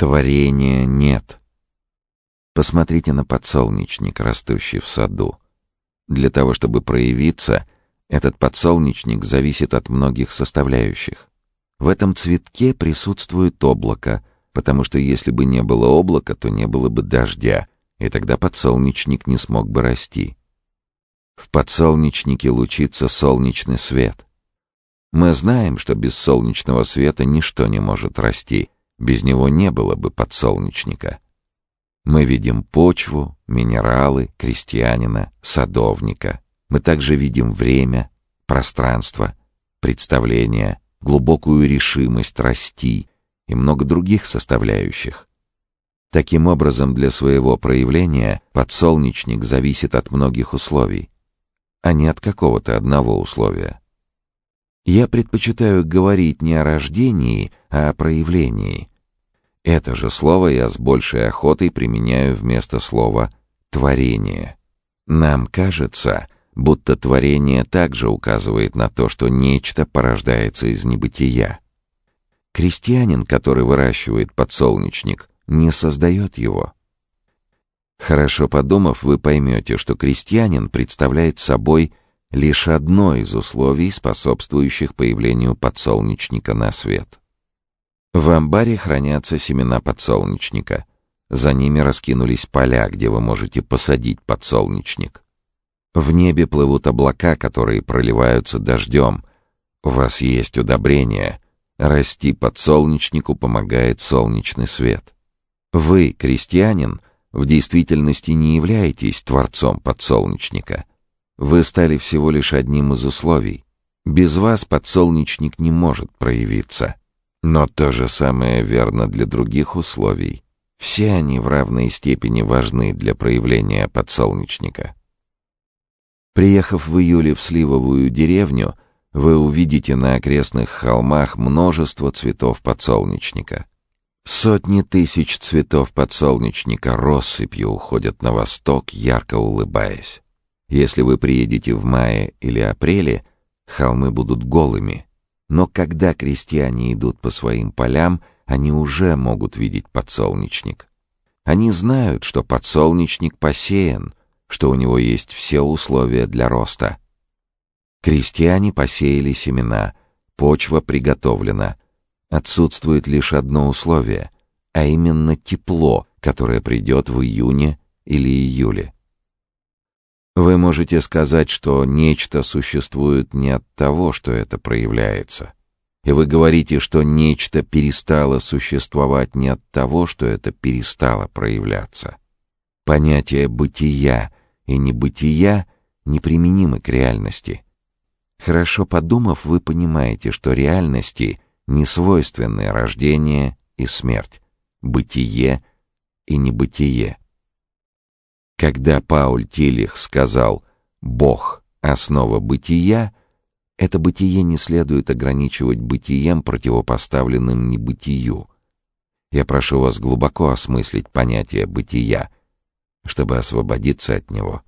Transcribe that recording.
Творения нет. Посмотрите на подсолнечник, растущий в саду. Для того, чтобы проявиться, этот подсолнечник зависит от многих составляющих. В этом цветке присутствует облако, потому что если бы не было облака, то не было бы дождя, и тогда подсолнечник не смог бы расти. В подсолнечнике лучится солнечный свет. Мы знаем, что без солнечного света ничто не может расти, без него не было бы подсолнечника. Мы видим почву, минералы, крестьянина, садовника. Мы также видим время, пространство, представление, глубокую решимость расти и много других составляющих. Таким образом, для своего проявления подсолнечник зависит от многих условий, а не от какого-то одного условия. Я предпочитаю говорить не о рождении, а о проявлении, это же слово я с большей охотой применяю вместо слова «творение». Нам кажется, будто творение также указывает на то, что нечто порождается из небытия. Крестьянин, который выращивает подсолнечник, не создает его. Хорошо подумав, вы поймете, что крестьянин представляет собой лишь одно из условий, способствующих появлению подсолнечника на свет. В амбаре хранятся семена подсолнечника. За ними раскинулись поля, где вы можете посадить подсолнечник. В небе плывут облака, которые проливаются дождем. У вас есть удобрение. Расти подсолнечнику помогает солнечный свет. Вы, крестьянин, в действительности не являетесь творцом подсолнечника. Вы стали всего лишь одним из условий. Без вас подсолнечник не может проявиться. Но то же самое верно для других условий. Все они в равной степени важны для проявления подсолнечника. Приехав в июле в Сливовую деревню, вы увидите на окрестных холмах множество цветов подсолнечника. Сотни тысяч цветов подсолнечника россыпью уходят на восток, ярко улыбаясь. Если вы приедете в мае или апреле, холмы будут голыми — но когда крестьяне идут по своим полям, они уже могут видеть подсолнечник. Они знают, что подсолнечник посеян, что у него есть все условия для роста. Крестьяне посеяли семена, почва приготовлена. Отсутствует лишь одно условие, а именно тепло, которое придет в июне или июле. Вы можете сказать, что нечто существует не от того, что это проявляется. И вы говорите, что нечто перестало существовать не от того, что это перестало проявляться. Понятия бытия и небытия неприменимы к реальности. Хорошо подумав, вы понимаете, что реальности не свойственны рождение и смерть, бытие и небытие. Когда Пауль Тилих сказал «Бог — основа бытия», это бытие не следует ограничивать бытием, противопоставленным небытию. Я прошу вас глубоко осмыслить понятие бытия, чтобы освободиться от него.